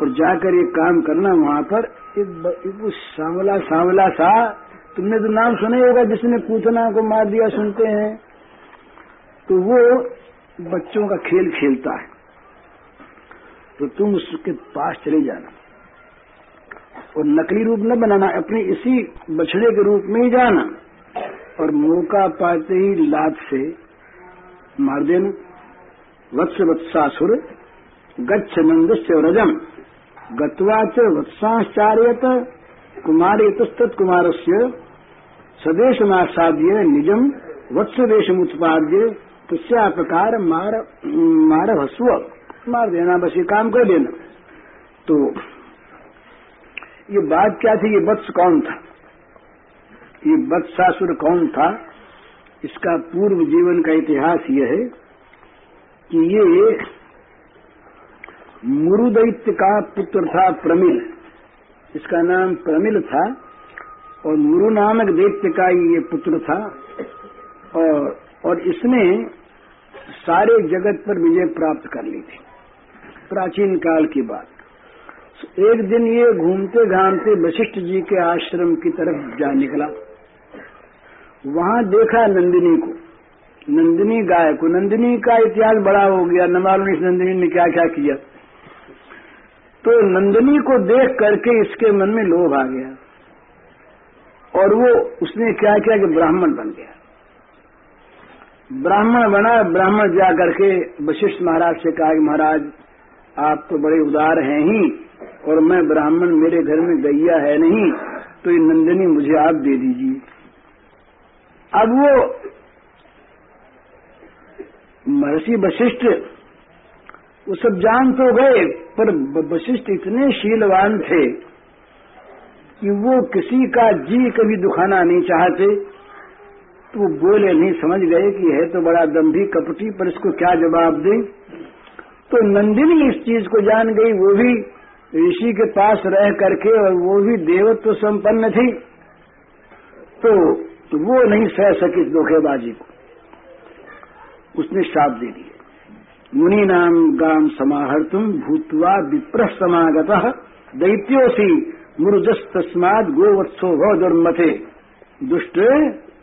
और जाकर ये काम करना वहाँ पर एक, सांवला सांवला सा तुमने तो नाम सुना ही होगा जिसने पूतना को मार दिया सुनते हैं। तो वो बच्चों का खेल खेलता है। तो तुम उसके पास चले जाना। और नकली रूप न बनाना अपने इसी बछड़े के रूप में ही जाना। और मौका पाते ही लात से मार देना। वत्स वत्सासुर गच्छ नंदस्य रजम। गत्वाच वत्साश्चार्यत कुमार कुमार से स्वदेश नासाद्य निजम वत्स देशमुत्पाद्य तुस्या प्रकार मार मार भस्व मार देना बस ये काम कर देना। तो ये बात क्या थी? ये वत्स कौन था? ये वत्सासुर कौन था? इसका पूर्व जीवन का इतिहास यह है कि ये मुरुदैत्य का पुत्र था प्रमिल। इसका नाम प्रमिल था और मुरु नामक दैत्य का ये पुत्र था। और और इसने सारे जगत पर विजय प्राप्त कर ली थी। प्राचीन काल की बात। एक दिन ये घूमते घामते वशिष्ठ जी के आश्रम की तरफ़ जा निकला। वहाँ देखा नंदिनी को। नंदिनी गाय को। नंदिनी का इतिहास बड़ा हो गया। न नंदिनी ने क्या क्या किया? तो नंदिनी को देख करके इसके मन में लोभ आ गया। और वो उसने क्या किया कि ब्राह्मण बन गया। ब्राह्मण बना, ब्राह्मण जा करके वशिष्ठ महाराज से कहा कि महाराज, आप तो बड़े उदार हैं ही, और मैं ब्राह्मण मेरे घर में गैया है नहीं तो ये नंदिनी मुझे आप दे दीजिए। अब वो महर्षि वशिष्ठ वो सब जान तो गए पर वशिष्ठ इतने शीलवान थे कि वो किसी का जी कभी दुखाना नहीं चाहते। तो वो बोले नहीं समझ गए कि है तो बड़ा दम्भी कपटी पर इसको क्या जवाब दें? तो नंदिनी इस चीज़ को जान गई वो भी ऋषि के पास रह करके और वो भी देवत्व संपन्न थी। तो, तो वो नहीं सह सकी इस धोखेबाजी को। उसने श्राप दे दिए मुनि नाम गाम समाहर्तुम भूतवा विप्र समागत दैत्योसी मुरुजस तस्माद गोवत्सो दुर्मथे दुष्ट,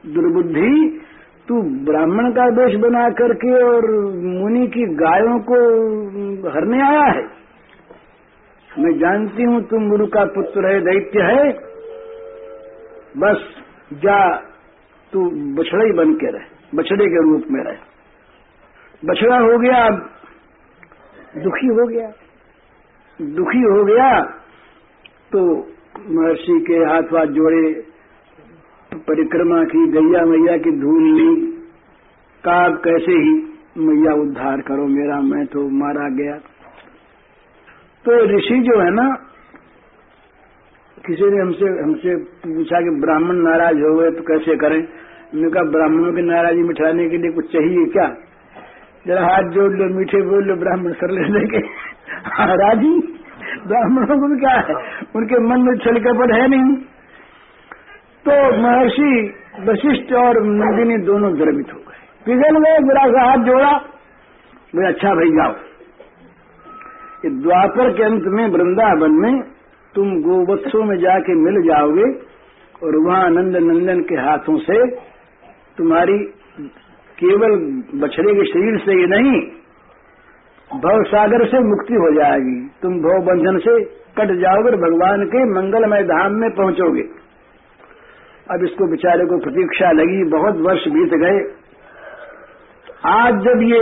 दुर्बुद्धि, तू ब्राह्मण का वेश बना करके और मुनि की गायों को हरने आया है। मैं जानती हूँ तुम गुरु का पुत्र है, दैत्य है। बस जा, तू बछड़े बन के रहे, बछड़े के रूप में रहे। बछड़ा हो गया, दुखी हो गया। दुखी हो गया तो महर्षि के हाथ हाथ जोड़े, परिक्रमा की, गैया मैया की धूल ली। काब कैसे ही मैया उद्धार करो मेरा, मैं तो मारा गया। तो ऋषि जो है ना, किसी ने हमसे हमसे पूछा कि ब्राह्मण नाराज़ हो गए तो कैसे करें? मैंने कहा, ब्राह्मणों की नाराजी मिटाने के लिए कुछ चाहिए क्या? जरा हाथ जोड़ लो, मीठे बोल लो, ब्राह्मण कर ले लेंगे राज़ी, ब्राह्मणों को क्या है? उनके मन में छल कपट है नहीं। तो महर्षि वशिष्ठ और नंदिनी दोनों द्रवित हो गए। पिघल गए जरा सा हाथ जोड़ा, बोले अच्छा भाई, जाओ। कि द्वापर के अंत में, वृंदावन में, तुम गोवत्सों में जाके मिल जाओगे और वहाँ नंद नंदन के हाथों से तुम्हारी केवल बछड़े के शरीर से ही नहीं भव सागर से मुक्ति हो जाएगी। तुम भव बंधन से कट जाओगे भगवान के मंगलमय धाम में पहुंचोगे। अब इसको बेचारे को प्रतीक्षा लगी, बहुत वर्ष बीत गए। आज जब ये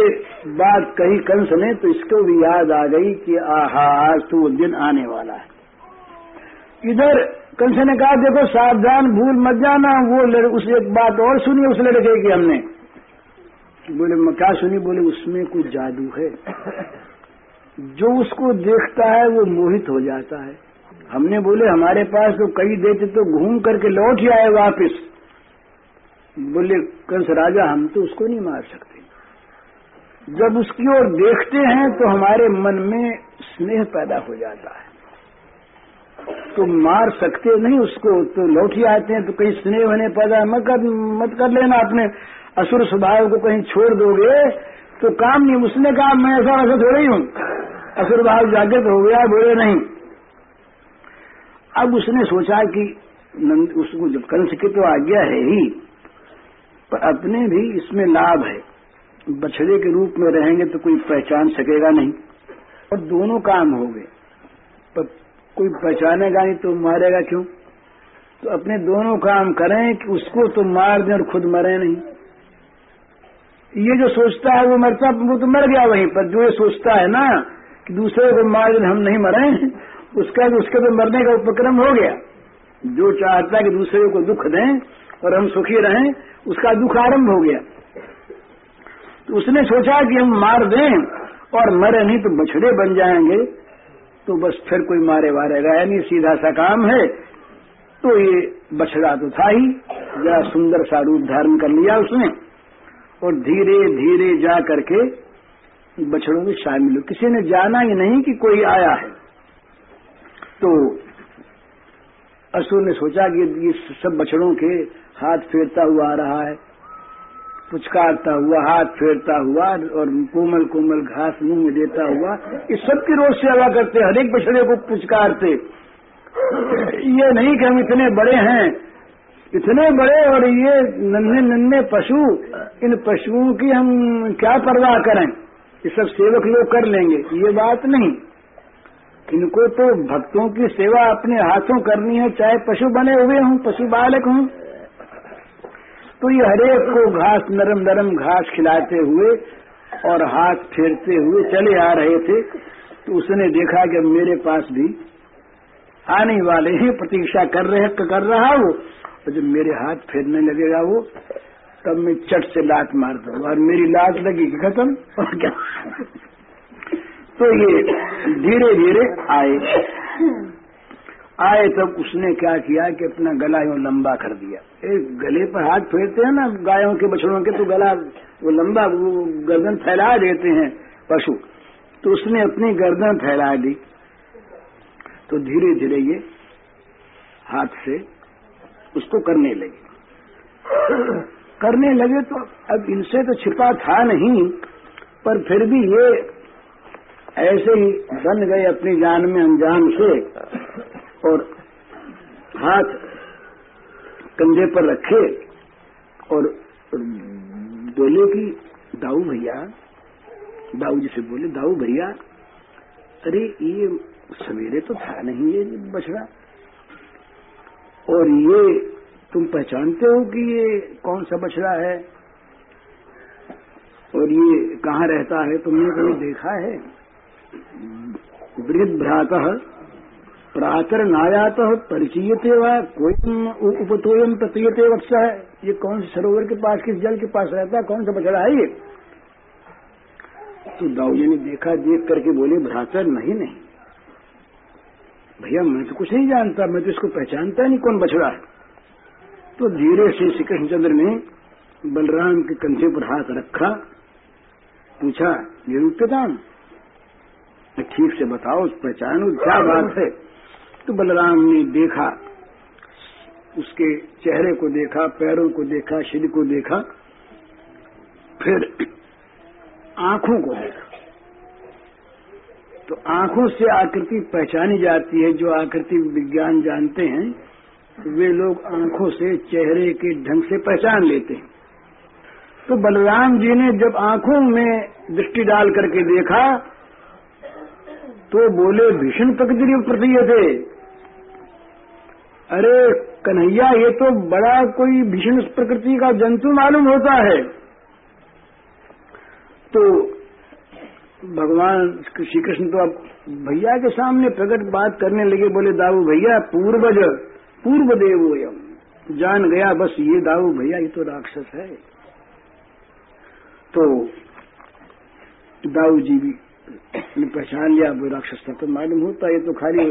बात कही कंस ने तो इसको भी याद आ गई कि आहा, आज तो दिन आने वाला है। इधर कंस ने कहा, देखो, सावधान, भूल मत जाना। वो उस एक बात और सुनी उस लड़के की हमने। बोले मैं क्या सुनी बोले, उसमें कुछ जादू है। जो उसको देखता है, वो मोहित हो जाता है। हमने बोले, हमारे पास तो कई देते तो घूम करके लौट ही आए वापिस। बोले, कंस राजा, हम तो उसको नहीं मार सकते। जब उसकी ओर देखते हैं तो हमारे मन में स्नेह पैदा हो जाता है। तो मार सकते नहीं उसको तो लौट ही आते हैं तो कहीं स्नेह होने पैदा मत कर मत कर लेना अपने। असुर स्वभाव को कहीं छोड़ दोगे तो काम नहीं, उसने कहा, मैं ऐसा वैसा थोड़ा ही हूँ। असुर भाव जागृत हो गया, बोले, नहीं। अब उसने सोचा कि उसको जब कंस की तो आज्ञा है ही, पर अपने भी इसमें लाभ है। बछड़े के रूप में रहेंगे तो कोई पहचान सकेगा नहीं, और दोनों काम हो गए। पर कोई पहचानेगा नहीं तो मारेगा क्यों? तो अपने दोनों काम करें कि उसको तो मार दें और खुद मरे नहीं। ये जो सोचता है वो मरता वो तो मर गया वहीं पर। जो ये सोचता है ना कि दूसरे को मार हम नहीं मरे, उसका उसके तो मरने का उपक्रम हो गया। जो चाहता है कि दूसरे को दुख दें और हम सुखी रहें, उसका दुख आरंभ हो गया। तो उसने सोचा कि हम मार दें और मरे नहीं तो बछड़े बन जाएँगे। तो बस फिर कोई मारे वारेगा यानी सीधा सा काम है। तो ये बछड़ा तो था ही, जरा सुंदर सा रूप धारण कर लिया उसने। और धीरे धीरे जा करके बछड़ों में शामिल हो किसी ने जाना ही नहीं कि कोई आया है। तो असुर ने सोचा कि ये सब बछड़ों के हाथ फेरता हुआ आ रहा है। पुचकारता हुआ, हाथ फेरता हुआ और कोमल कोमल घास मुँह में देता हुआ इस सबकी रोज सेवा करते हर एक बछड़े को पुचकारते। ये नहीं कि हम इतने बड़े हैं इतने बड़े और ये नन्हे नन्हे पशु, इन पशुओं की हम क्या परवाह करें? ये सब सेवक लोग कर लेंगे। ये बात नहीं। इनको तो भक्तों की सेवा अपने हाथों करनी है, चाहे पशु बने हुए हों, पशु बालक हों। तो ये हरेक को घास, नरम नरम घास खिलाते हुए और हाथ फेरते हुए चले आ रहे थे। तो उसने देखा कि मेरे पास भी आने वाले हैं, प्रतीक्षा कर रहे, कर रहा वो तो जब मेरे हाथ फेरने लगेगा वो, तब मैं चट से लात मार दू और मेरी लात लगी खत्म, और क्या? तो ये धीरे धीरे आए। आए तब उसने क्या किया कि अपना गला यूँ लंबा कर दिया। एक गले पर हाथ फेरते हैं ना, गायों के बछड़ों के तो गला वो लंबा, वो गर्दन फैला देते हैं पशु। तो उसने अपनी गर्दन फैला दी। तो धीरे धीरे ये हाथ से उसको करने लगे। करने लगे तो अब इनसे तो छिपा था नहीं, पर फिर भी ये ऐसे ही बन गए अपनी जान में अनजान से और हाथ कंधे पर रखे और बोले कि, दाऊ भैया। दाऊ जी से बोले, दाऊ भैया, अरे ये सवेरे तो था नहीं ये बछड़ा। और ये तुम पहचानते हो कि ये कौन सा बछड़ा है? और ये कहाँ रहता है? तुमने कभी देखा है? वृद्ध भ्रात प्रातर नायात परिचयते वा कोई उपतोयम प्रतीयते वत्स है। ये कौन से सरोवर के पास, किस जल के पास रहता है? कौन सा बछड़ा है ये? तो दाऊजी ने देखा, देख करके बोले, भ्रातर नहीं नहीं। भैया, मैं तो कुछ नहीं जानता, मैं तो इसको पहचानता नहीं कौन बछड़ा है। तो धीरे से श्री कृष्णचंद्र ने बलराम के कंधे पर हाथ रखा, पूछा निरूप्यताम ठीक से बताओ पहचानो क्या बात है? तो बलराम ने देखा, उसके चेहरे को देखा, पैरों को देखा शरीर को देखा, फिर आँखों को देखा। तो आँखों से आकृति पहचानी जाती है, जो आकृति विज्ञान जानते हैं वे लोग आँखों से चेहरे के ढंग से पहचान लेते हैं। तो बलराम जी ने जब आँखों में दृष्टि डाल करके देखा तो बोले, भीषण प्रकृति प्रतीय थे। अरे, कन्हैया, ये तो बड़ा कोई भीषण प्रकृति का जंतु मालूम होता है। तो भगवान श्री कृष्ण तो अब भैया के सामने प्रकट बात करने लगे, बोले, दाऊ भैया, पूर्वज पूर्व देव जान गया, बस ये दाऊ भैया, ये तो राक्षस है। तो दाऊ जी भी ने पहचान लिया, वो राक्षस था तो मालूम होता है, ये तो खाली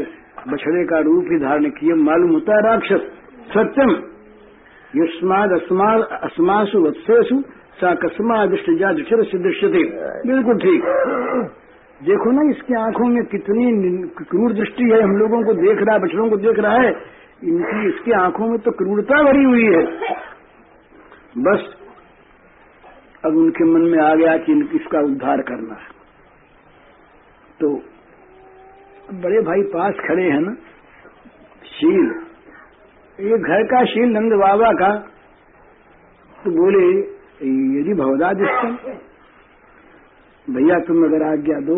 बछड़े का रूप ही धारण किए मालूम होता है, राक्षस, सत्यम। युष्माद अस्माद, अस्मासु, वत्सेसु सा कस्मा दृष्टि जा दृष्टि से बिल्कुल ठीक। देखो ना, इसकी आँखों में कितनी क्रूर दृष्टि है। हम लोगों को देख रहा है, बछड़ों को देख रहा है। इनकी, इसकी आँखों में तो क्रूरता भरी हुई है। बस, अब उनके मन में आ गया कि इसका उद्धार करना है। तो बड़े भाई पास खड़े हैं ना। शील। ये घर का शील नंद बाबा का। तो बोले यदि भवदादिष्टम भैया तुम अगर आज्ञा दो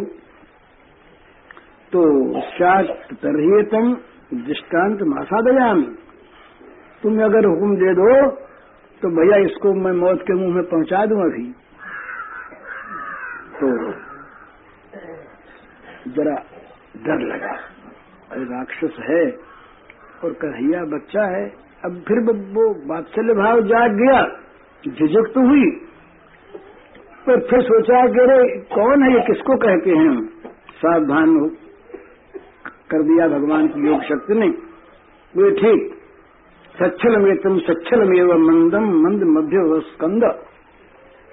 तो तरहियतम दृष्टांत मासादयामी। तुम अगर हुक्म दे दो तो भैया इसको मैं मौत के मुँह में पहुँचा दूँ अभी। तो जरा डर लगा। अरे राक्षस है और कन्हैया बच्चा है, अब फिर वो बात्सल्य भाव जाग गया। झिझक तो हुई। पर फिर सोचा कि अरे, कौन है ये? किसको कहते हैं सावधान हो। कर दिया भगवान की योग शक्ति ने। वे ठीक। सच्छल में तुम सच्छल में मंदम, मंद मध्य स्कंद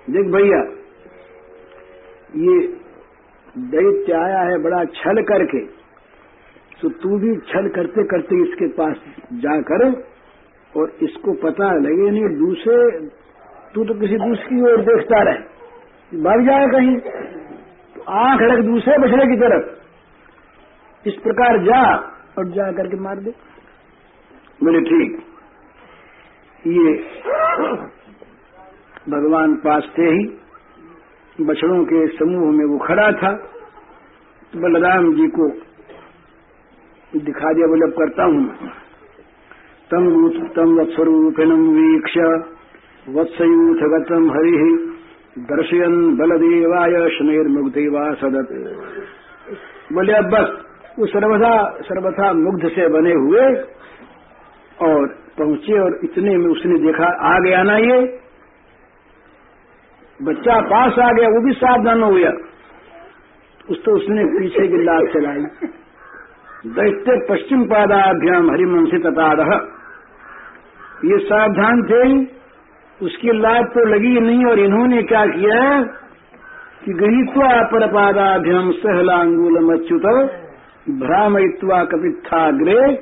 देख भैया, ये दैत्य आया है बड़ा छल करके। तो तू भी छल करते करते इसके पास जाकर और इसको पता लगे नहीं, दूसरे तू तो किसी दूसरी ओर देखता रहे। भाग जाए कहीं तो आँख रख दूसरे बछड़े की तरफ़। इस प्रकार जा और जा करके मार दे। बोले, ठीक। ये भगवान पास थे ही, बछड़ों के समूह में वो खड़ा था। तो बलराम जी को दिखा दिया, बोले करता हूँ तम तम वत्सरूपिणम वीक्ष वत्सयूथ गतम हरि दर्शयन बलदेवाय सदत बोले अब बस, वो सर्वथा सर्वथा मुग्ध से बने हुए और पहुँचे और इतने में उसने देखा आ गया ना ये। बच्चा पास आ गया, वो भी सावधान हो गया। उस तो उसने पीछे की लाभ चलाई। दैत्य पश्चिम पादाभ्याम हरिमंसी तताद ये सावधान थे उसकी लाभ तो लगी नहीं और इन्होंने क्या किया कि गृहीत्वा पर पादाभ्याम सहलांगूलम अच्युत भ्रामयित्वा कपित्थाग्रे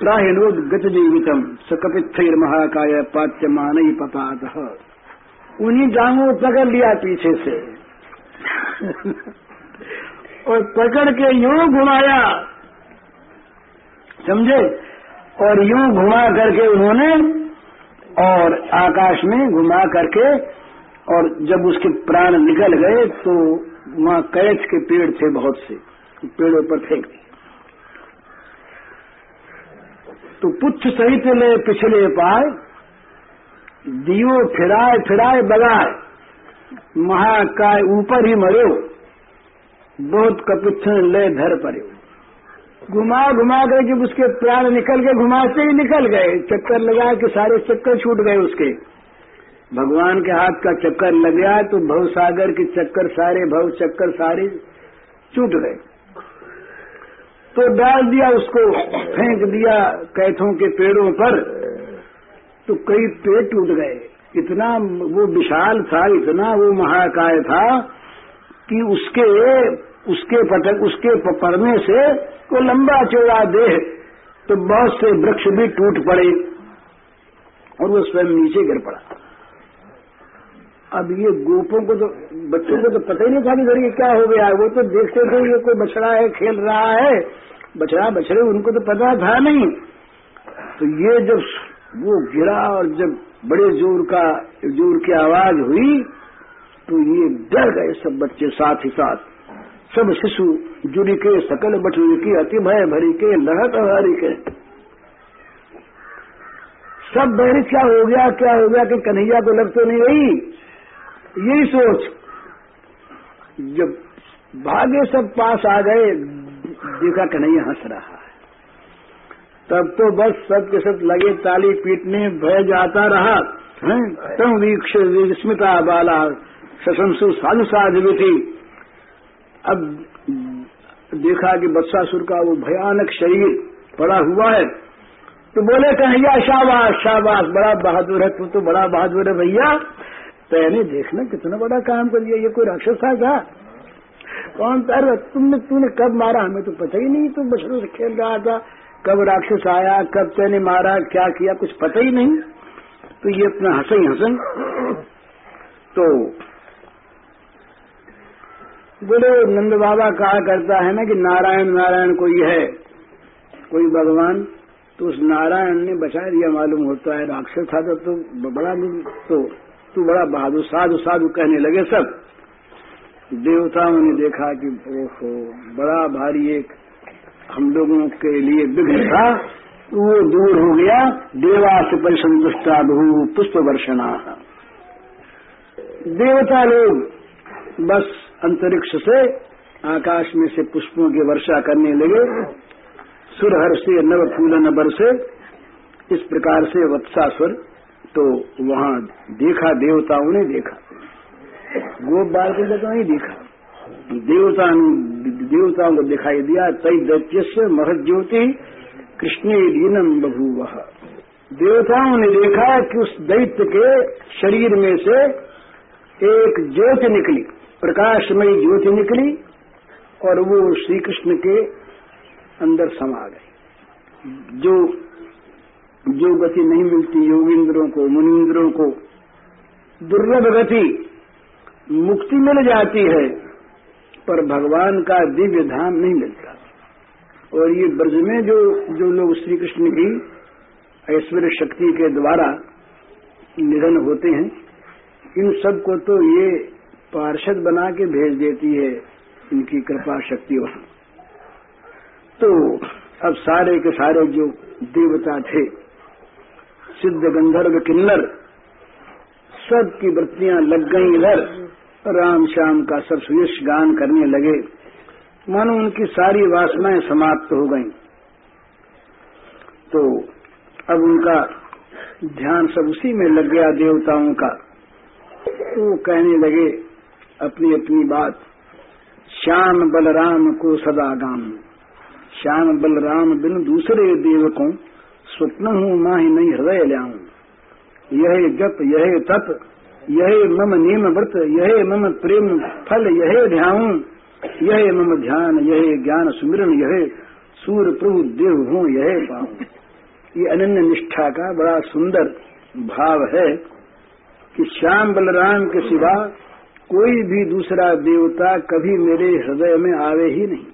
प्राहिणोद गत जीवितम स कपित्थर महाकाय पात्यमान पपात उन्हीं डांगों पकड़ लिया पीछे से। और पकड़ के यूँ घुमाया। समझे? और यूँ घुमा करके उन्होंने और आकाश में घुमा करके, और जब उसके प्राण निकल गए तो वहाँ कैच के पेड़ थे बहुत से, पेड़ों पर फेंक दिए। तो पुच्छ सहित ले पिछले पाए दियो फिराए फिराए बगाए महाकाय ऊपर ही मरो बहुत कपिथन ले धर पड़े घुमा घुमा गए जब उसके प्राण निकल गए, घुमाते ही निकल गए। चक्कर लगा के सारे चक्कर छूट गए उसके। भगवान के हाथ का चक्कर लग गया तो भव सागर के चक्कर सारे, भव चक्कर सारे छूट गए। तो डाल दिया उसको, फेंक दिया कैथों के पेड़ों पर तो कई पेड़ टूट गए। इतना वो विशाल था, इतना वो महाकाय था कि उसके उसके पटक उसके पड़ने से वो लंबा चौड़ा देह तो बहुत से वृक्ष भी टूट पड़े और वो स्वयं नीचे गिर पड़ा। अब ये गोपों को तो बच्चों को तो पता ही नहीं था कि ये क्या हो गया वो तो देखते थे ये कोई बछड़ा है, खेल रहा है। बछड़ा, बछड़े, उनको तो पता था नहीं। तो ये जब वो गिरा और जब बड़े ज़ोर का, ज़ोर की आवाज़ हुई तो ये डर गए सब बच्चे साथ ही साथ। सब शिशु, जुड़ी के सकल बटुरी की अति भय भरी के लहत हरी के। सब बहरी, क्या हो गया, क्या हो गया, कि कन्हैया को लग तो नहीं गई यही सोच। जब भागे सब पास आ गए, देखा कन्हैया हंस रहा है। तब तो बस सब के सब लगे ताली पीटने, भय जाता रहा। तम वीक्ष, विस्मिता बाला सशंसु साधु साधु थी। अब देखा कि बत्सासुर का वो भयानक शरीर पड़ा हुआ है तो बोले कन्हैया, शाबाश शाबाश, बड़ा बहादुर है तू तो बड़ा बहादुर है भैया। पहले देखना कितना बड़ा काम कर दिया ये कोई राक्षस था क्या? कौन तर तुमने, तूने कब मारा? हमें तो पता ही नहीं तुम बछड़ों से खेल रहा था। कब राक्षस आया, कब तेने मारा, क्या किया, कुछ पता ही नहीं। तो ये अपना हंसे ही हंसन तो बोले नंद बाबा कहा करता है ना कि नारायण नारायण कोई है? कोई भगवान? तो उस नारायण ने बचा दिया मालूम होता है राक्षस था तो, तो बड़ा तो तू बड़ा बहादुर साधु साधु कहने लगे सब। देवताओं ने देखा कि ओहो बड़ा भारी एक हम लोगों के लिए विघ्न था। वो दूर हो गया देवास परिसंतुष्टा बहु पुष्प वर्षणा देवता लोग बस अंतरिक्ष से आकाश में से पुष्पों की वर्षा करने लगे। सुरहर से नव फूलन बरसे इस प्रकार से वत्सासुर तो वहाँ देखा, देवताओं ने देखा। गोप बाल को तो नहीं देखा। देवता देवताओं को दिखाई दिया तई दैत्य से महत ज्योति कृष्ण दीनम बभूव। देवताओं ने देखा कि उस दैत्य के शरीर में से एक ज्योति निकली। प्रकाशमयी ज्योति निकली और वो श्री कृष्ण के अंदर समा गई। जो जो गति नहीं मिलती, योगिंद्रों को, मुनिंद्रों को, दुर्लभ गति मुक्ति मिल जाती है, पर भगवान का दिव्य धाम नहीं मिलता और ये ब्रज में जो जो लोग श्री कृष्ण की ऐश्वर्य शक्ति के द्वारा निधन होते हैं, इन सबको तो ये पार्षद बना के भेज देती है इनकी कृपा शक्ति वहाँ। तो अब सारे के सारे जो देवता थे, सिद्ध गंधर्व किन्नर, सबकी वृत्तियाँ लग गई इधर, राम श्याम का सब सुयश गान करने लगे। मानो उनकी सारी वासनाएँ समाप्त हो गईं। तो अब उनका ध्यान सब उसी में लग गया देवताओं का। तो कहने लगे अपनी अपनी बात। श्याम बलराम को सदा गाम श्याम बलराम बिन दूसरे देवकों, स्वप्न हूँ माही नहीं हृदय ल्याऊं। यह जप, यह तप, यह मम नियम व्रत, यह मम प्रेम फल, यह ध्यान यह मम ध्यान, यह ज्ञान सुमिरन, यह सूर्य प्रभु देव हूँ, यह पाऊ। ये अनन्य निष्ठा का बड़ा सुंदर भाव है कि श्याम बलराम के सिवा कोई भी दूसरा देवता कभी मेरे हृदय में आवे ही नहीं।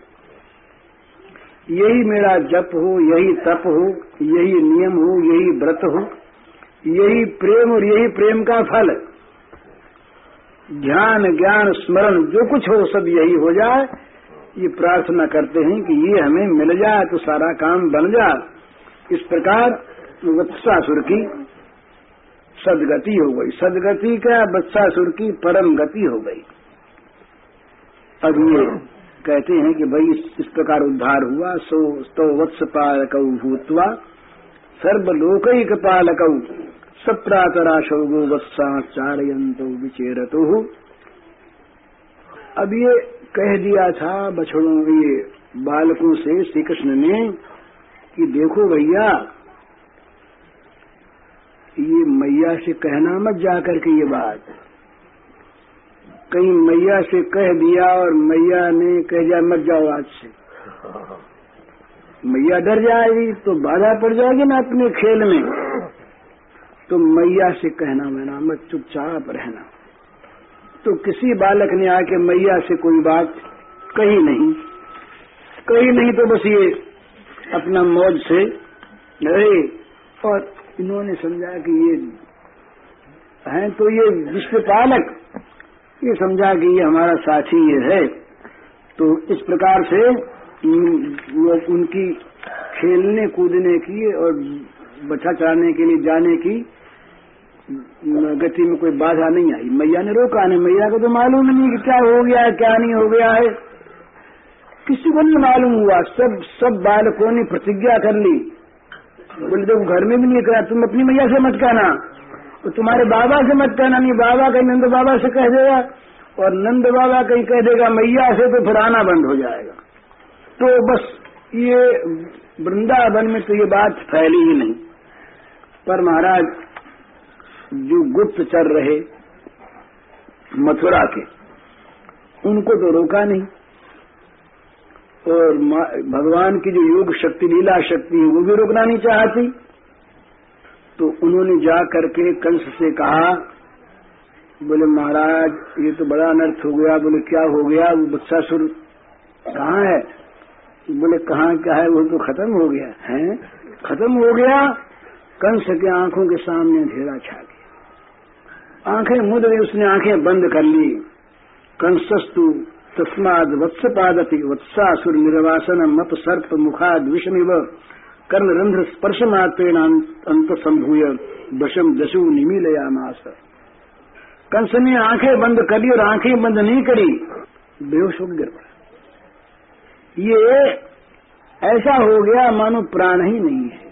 यही मेरा जप हो, यही तप हो, यही नियम हो, यही व्रत हो, यही प्रेम और यही प्रेम का फल। ध्यान, ज्ञान, स्मरण, जो कुछ हो, सब यही हो जाए। ये प्रार्थना करते हैं कि ये हमें मिल जाए तो सारा काम बन जाए। इस प्रकार, वत्सासुर की सदगति हो गई। सदगति क्या? बत्सासुर की परम गति हो गई। अब ये कहते हैं कि भाई इस प्रकार उद्धार हुआ। सो तो वत्स पालक भूतवा, सर्वलोक पालक सप्रातराशो गोवत्सा चारयंतो विचेरतो। अब ये कह दिया था बछड़ों ये बालकों से श्री कृष्ण ने कि देखो भैया ये मैया से कहना मत जाकर के ये बात। कहीं मैया से कह दिया और मैया ने कह दिया, मत जाओ आज से। मैया डर जाएगी तो बाधा पड़ जाएगी ना अपने खेल में। तो मैया से कहना मैना, मत चुपचाप रहना। तो किसी बालक ने आके मैया से कोई बात कही नहीं। कही नहीं तो बस ये अपना मौज से रहे और इन्होंने समझा कि ये हैं तो ये विश्व पालक। ये समझा कि ये हमारा साथी ये है। तो इस प्रकार से उनकी खेलने कूदने की और बच्चा चढ़ाने के लिए जाने की गति में कोई बाधा नहीं आई। मैया ने रोका नहीं। मैया को तो मालूम नहीं कि क्या हो गया है, क्या नहीं हो गया है। किसी को नहीं मालूम हुआ। सब सब बालकों ने प्रतिज्ञा कर ली। बोले, देखो, घर में भी नहीं कहा तुम अपनी मैया से मत कहना। तो तुम्हारे बाबा से मत कहना, नहीं, बाबा कहीं नंद बाबा से कह देगा। और नंद बाबा कहीं कह देगा, मैया से तो फिर आना बंद हो जाएगा। तो बस ये वृंदावन में तो ये बात फैली ही नहीं। पर महाराज, जो गुप्त चल रहे मथुरा के, उनको तो रोका नहीं। और भगवान की जो योग शक्ति, लीला शक्ति है, वो भी रोकना नहीं चाहती। तो उन्होंने जा करके कंस से कहा, बोले, महाराज, ये तो बड़ा अनर्थ हो गया। बोले, क्या हो गया? वो बच्चासुर कहाँ है? बोले, कहाँ क्या है? वो तो खत्म हो गया है। खत्म हो गया। कंस के आँखों के सामने अंधेरा छा गया। आँखें मुद गई उसने आँखें बंद कर ली। कंसस्तु तस्माद वत्सपादति वत्सासुर निर्वासन मत सर्प मुखाद विषमिव। कर्णरंध्र स्पर्श मात्रेण अंत संभूय दशम दशु निमीलयामास। कंस ने आँखें बंद कर और आँखें बंद नहीं करी। बेहोश हो गिर पड़ा ये ऐसा हो गया मानो प्राण ही नहीं है।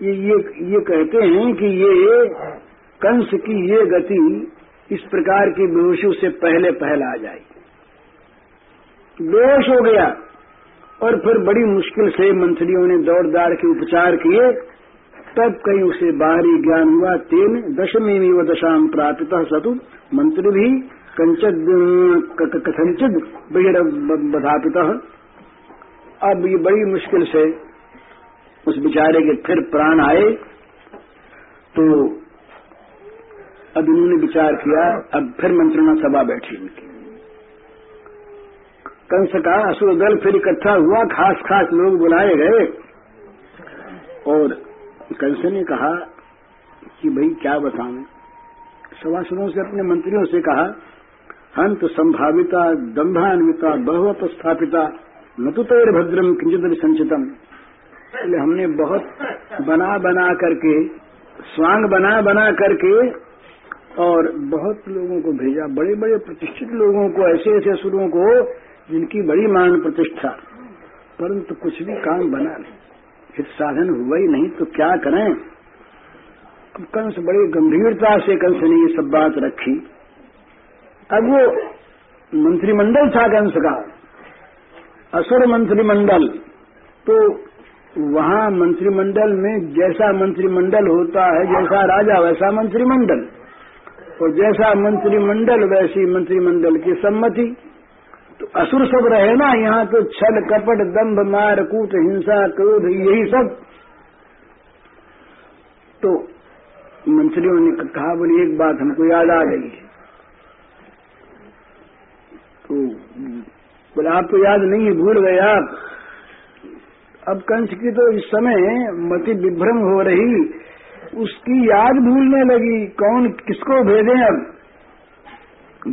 ये ये ये कहते हैं कि ये कंस की ये गति इस प्रकार की बेहोशी से पहले पहले आ जाएगी। बेहोश हो गया। और फिर बड़ी मुश्किल से मंत्रियों ने दौड़ दाड़ के उपचार किए। तब कहीं उसे बाहरी ज्ञान हुआ। तेन दशमी में व दशाम प्राप्त सतु मंत्री भी कंचित कथनचित बधापित। अब ये बड़ी मुश्किल से उस बेचारे के फिर प्राण आए। तो अब इन्होंने विचार किया। अब फिर मंत्रणा सभा बैठी इनकी कंस का असुर दल फिर इकट्ठा हुआ खास खास लोग बुलाए गए। और कंस ने कहा कि भाई, क्या बताऊँ? सभासदों से, अपने मंत्रियों से कहा, हंत संभाविता दम्भान्विता बहुवत स्थापिता न तो तेर भद्रम किंचित संचितम इसलिए हमने बहुत बना बना करके, स्वांग बना बना करके, और बहुत लोगों को भेजा। बड़े बड़े प्रतिष्ठित लोगों को ऐसे ऐसे असुरों को जिनकी बड़ी मान प्रतिष्ठा। परंतु कुछ भी काम बना नहीं साधन हुआ ही नहीं तो क्या करें? अब कंस बड़ी गंभीरता से कंस ने ये सब बात रखी। अब वो मंत्रिमंडल था कंस का। असुर मंत्रिमंडल। तो वहाँ मंत्रिमंडल में जैसा मंत्रिमंडल होता है, जैसा राजा वैसा मंत्रिमंडल। और जैसा मंत्रिमंडल, वैसी मंत्रिमंडल की सम्मति। तो असुर सब रहे ना यहाँ तो छल, कपट दम्भ मार, कूट, हिंसा, क्रोध, यही सब। तो मंत्रियों ने कहा, बोली, एक बात हमको याद आ गई तो बोले आपको याद नहीं है भूल गए आप। अब कंस की तो इस समय मति विभ्रम हो रही, उसकी याद भूलने लगी, कौन किसको भेजे अब?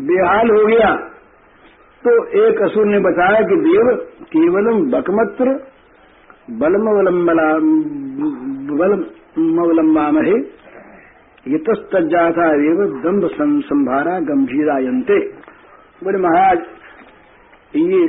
बेहाल हो गया। तो एक असुर ने बताया कि देव केवलम बकमत्र बलमवलम्बामहे यतस्तजाता देव दम्भ संभारा गंभीरायंते बोले महाराज, ये